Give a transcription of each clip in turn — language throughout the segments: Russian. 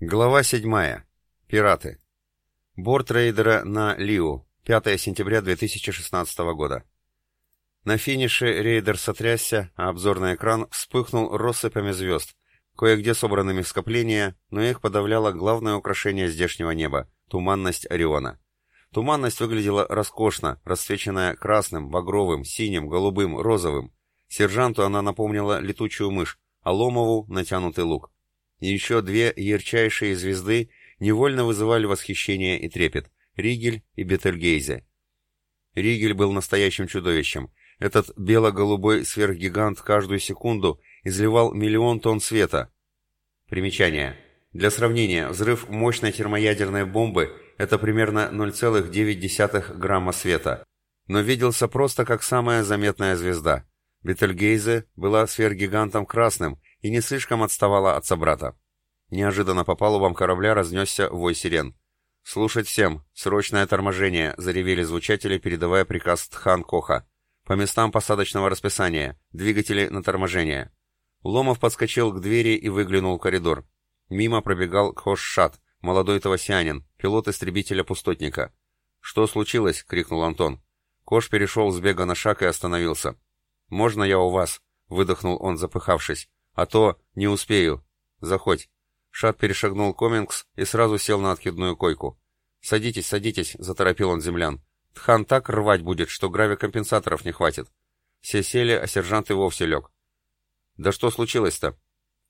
Глава 7. Пираты. Борт рейдера на Лиу. 5 сентября 2016 года. На финише рейдер сотрясся, а обзорный экран вспыхнул россыпями звезд, кое-где собранными в скопления, но их подавляло главное украшение здешнего неба — туманность Ориона. Туманность выглядела роскошно, расцвеченная красным, багровым, синим, голубым, розовым. Сержанту она напомнила летучую мышь, а Ломову — натянутый лук. И еще две ярчайшие звезды невольно вызывали восхищение и трепет — Ригель и Бетельгейзе. Ригель был настоящим чудовищем. Этот бело-голубой сверхгигант каждую секунду изливал миллион тонн света. Примечание. Для сравнения, взрыв мощной термоядерной бомбы – это примерно 0,9 грамма света. Но виделся просто как самая заметная звезда. Бетельгейзе была сверхгигантом красным и не слишком отставала от собрата. Неожиданно по палубам корабля разнесся вой сирен. «Слушать всем! Срочное торможение!» — заревели звучатели, передавая приказ Тхан Коха. «По местам посадочного расписания. Двигатели на торможение». Ломов подскочил к двери и выглянул в коридор. Мимо пробегал Кхош-Шат, молодой тавасианин, пилот истребителя-пустотника. «Что случилось?» — крикнул Антон. Кош перешел с бега на шаг и остановился. «Можно я у вас?» — выдохнул он, запыхавшись. «А то не успею. Заходь». Шат перешагнул Комингс и сразу сел на откидную койку. «Садитесь, садитесь», — заторопил он землян. «Тхан так рвать будет, что гравикомпенсаторов не хватит». Все сели, а сержант и вовсе лег. «Да что случилось-то?»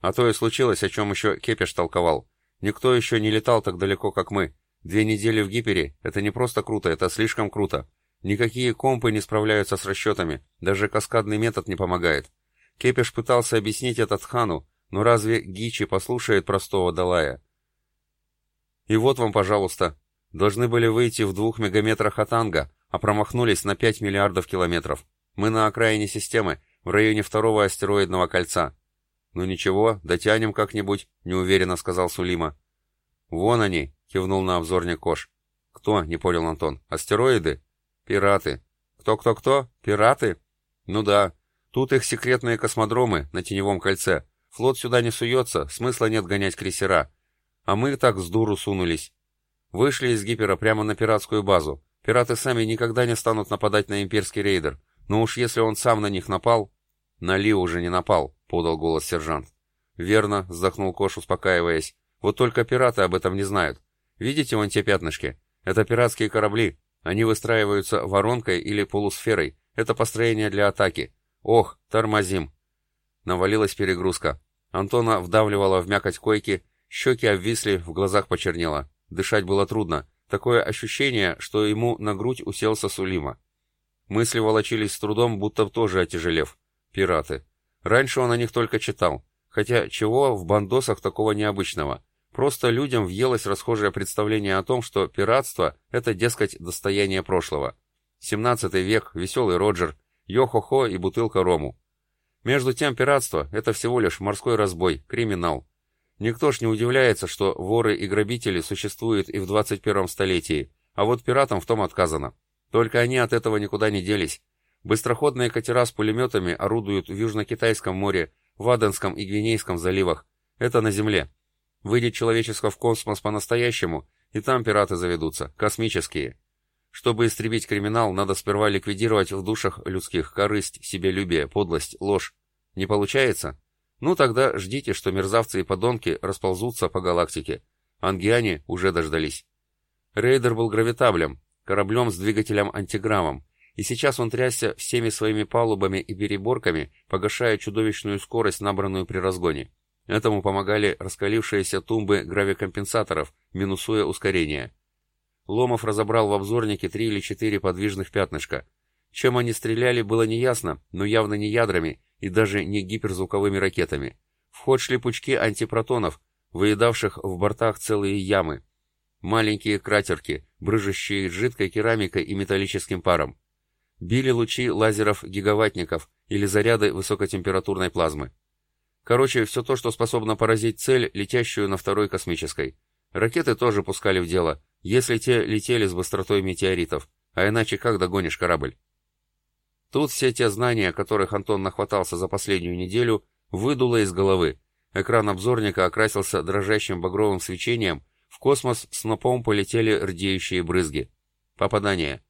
«А то и случилось, о чем еще Кепеш толковал. Никто еще не летал так далеко, как мы. Две недели в гипере — это не просто круто, это слишком круто. Никакие компы не справляются с расчетами, даже каскадный метод не помогает. Кепеш пытался объяснить это Тхану, но разве Гичи послушает простого Далая? И вот вам, пожалуйста. Должны были выйти в двух мегаметрах от Анга, а промахнулись на 5 миллиардов километров. Мы на окраине системы, в районе второго астероидного кольца. Ну ничего, дотянем как-нибудь, неуверенно сказал Сулима. Вон они, кивнул на обзорник Кош. Кто? Не понял Антон. Астероиды? Пираты. Кто-кто-кто? Пираты? Ну да. Тут их секретные космодромы на теневом кольце. Флот сюда не суется, смысла нет гонять крейсера. А мы так с дуру сунулись. Вышли из гипера прямо на пиратскую базу. Пираты сами никогда не станут нападать на имперский рейдер. Но уж если он сам на них напал... На Ли уже не напал, подал голос сержант. Верно, вздохнул Кош, успокаиваясь. Вот только пираты об этом не знают. Видите вон те пятнышки? Это пиратские корабли. Они выстраиваются воронкой или полусферой. Это построение для атаки. Ох, тормозим. Навалилась перегрузка. Антона вдавливала в мякоть койки, щеки обвисли, в глазах почернело. Дышать было трудно. Такое ощущение, что ему на грудь уселся Сулима. Мысли волочились с трудом, будто тоже отяжелев. Пираты. Раньше он о них только читал. Хотя чего в бандосах такого необычного? Просто людям въелось расхожее представление о том, что пиратство — это, дескать, достояние прошлого. 17 век, веселый Роджер, йо-хо-хо и бутылка рому. Между тем, пиратство — это всего лишь морской разбой, криминал. Никто ж не удивляется, что воры и грабители существуют и в 21 столетии, а вот пиратам в том отказано. Только они от этого никуда не делись. Быстроходные катера с пулеметами орудуют в Южно-Китайском море, в Аденском и Гвинейском заливах. Это на земле. Выйдет человечество в космос по-настоящему, и там пираты заведутся, космические. Чтобы истребить криминал, надо сперва ликвидировать в душах людских корысть, себелюбие, подлость, ложь. Не получается? Ну тогда ждите, что мерзавцы и подонки расползутся по галактике. Ангиане уже дождались. Рейдер был гравитаблем, кораблем с двигателем-антиграммом, и сейчас он трясся всеми своими палубами и переборками, погашая чудовищную скорость, набранную при разгоне. Этому помогали раскалившиеся тумбы гравикомпенсаторов, минусуя ускорение. Ломов разобрал в обзорнике три или четыре подвижных пятнышка. Чем они стреляли, было неясно, но явно не ядрами и даже не гиперзвуковыми ракетами. В ход шли пучки антипротонов, выедавших в бортах целые ямы. Маленькие кратерки, брыжущие жидкой керамикой и металлическим паром. Били лучи лазеров-гигаваттников или заряды высокотемпературной плазмы. Короче, все то, что способно поразить цель, летящую на второй космической. Ракеты тоже пускали в дело, если те летели с быстротой метеоритов, а иначе как догонишь корабль? Тут все те знания, которых Антон нахватался за последнюю неделю, выдуло из головы. Экран обзорника окрасился дрожащим багровым свечением, в космос снопом полетели рдеющие брызги. Попадание.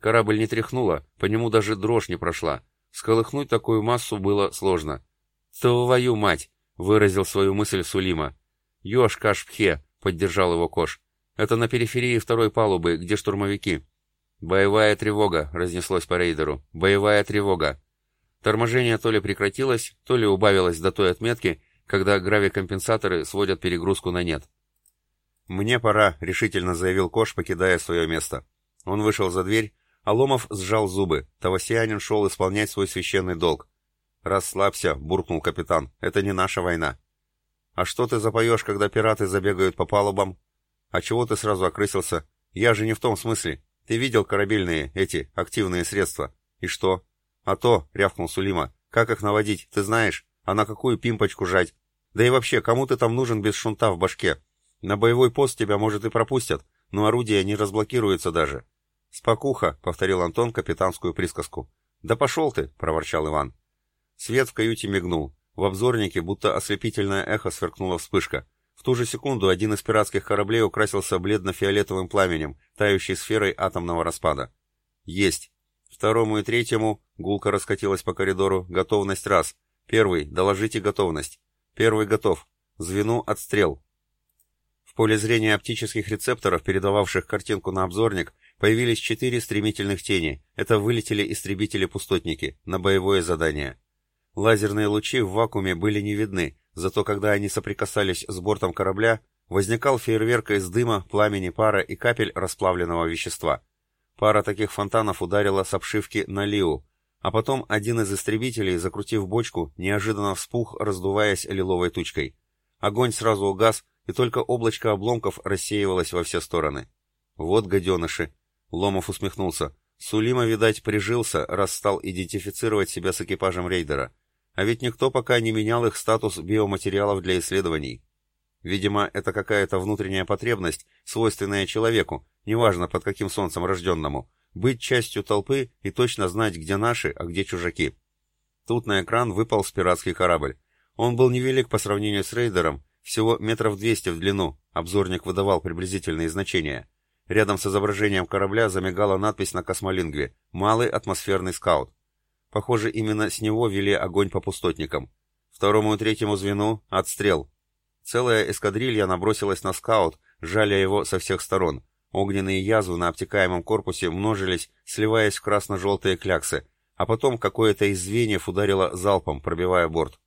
Корабль не тряхнуло, по нему даже дрожь не прошла. Сколыхнуть такую массу было сложно. «Твою мать!» — выразил свою мысль Сулима. «Ёж Кашпхе!» — поддержал его Кош. «Это на периферии второй палубы, где штурмовики». «Боевая тревога!» — разнеслось по рейдеру. «Боевая тревога!» Торможение то ли прекратилось, то ли убавилось до той отметки, когда гравикомпенсаторы сводят перегрузку на нет. «Мне пора», — решительно заявил Кош, покидая свое место. Он вышел за дверь, а Ломов сжал зубы. Тавасианин шел исполнять свой священный долг. «Расслабься», — буркнул капитан, — «это не наша война». «А что ты запоешь, когда пираты забегают по палубам?» «А чего ты сразу окрысился? Я же не в том смысле. Ты видел корабельные, эти, активные средства. И что?» «А то», — рявкнул Сулима, — «как их наводить, ты знаешь? А на какую пимпочку жать? Да и вообще, кому ты там нужен без шунта в башке? На боевой пост тебя, может, и пропустят, но орудие не разблокируется даже. «Спокуха», — повторил Антон капитанскую присказку. «Да пошел ты», — проворчал Иван. Свет в каюте мигнул. В обзорнике будто ослепительное эхо сверкнула вспышка. В ту же секунду один из пиратских кораблей украсился бледно-фиолетовым пламенем, тающей сферой атомного распада. «Есть!» Второму и третьему гулко раскатилась по коридору. Готовность раз. Первый. Доложите готовность. Первый готов. Звену отстрел. В поле зрения оптических рецепторов, передававших картинку на обзорник, появились четыре стремительных тени. Это вылетели истребители-пустотники на боевое задание. Лазерные лучи в вакууме были не видны, зато когда они соприкасались с бортом корабля, возникал фейерверк из дыма, пламени, пара и капель расплавленного вещества. Пара таких фонтанов ударила с обшивки на Лиу, а потом один из истребителей, закрутив бочку, неожиданно вспух, раздуваясь лиловой тучкой. Огонь сразу угас, и только облачко обломков рассеивалось во все стороны. «Вот гаденыши!» — Ломов усмехнулся. Сулима, видать, прижился, раз стал идентифицировать себя с экипажем рейдера. А ведь никто пока не менял их статус биоматериалов для исследований. Видимо, это какая-то внутренняя потребность, свойственная человеку, неважно под каким солнцем рожденному, быть частью толпы и точно знать, где наши, а где чужаки. Тут на экран выпал пиратский корабль. Он был невелик по сравнению с рейдером, всего метров двести в длину, обзорник выдавал приблизительные значения. Рядом с изображением корабля замигала надпись на космолингве «Малый атмосферный скаут». Похоже, именно с него вели огонь по пустотникам. Второму и третьему звену — отстрел. Целая эскадрилья набросилась на скаут, жаля его со всех сторон. Огненные язвы на обтекаемом корпусе множились, сливаясь в красно-желтые кляксы, а потом какое-то из звеньев ударило залпом, пробивая борт.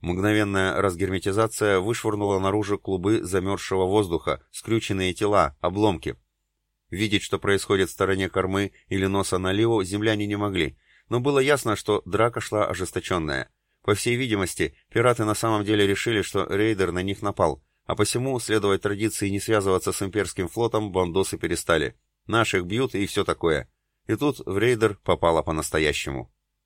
Мгновенная разгерметизация вышвырнула наружу клубы замерзшего воздуха, скрюченные тела, обломки. Видеть, что происходит в стороне кормы или носа налево, земляне не могли, но было ясно, что драка шла ожесточенная. По всей видимости, пираты на самом деле решили, что рейдер на них напал, а посему, следовать традиции не связываться с имперским флотом, бандосы перестали. Наших бьют и все такое. И тут в рейдер попало по-настоящему.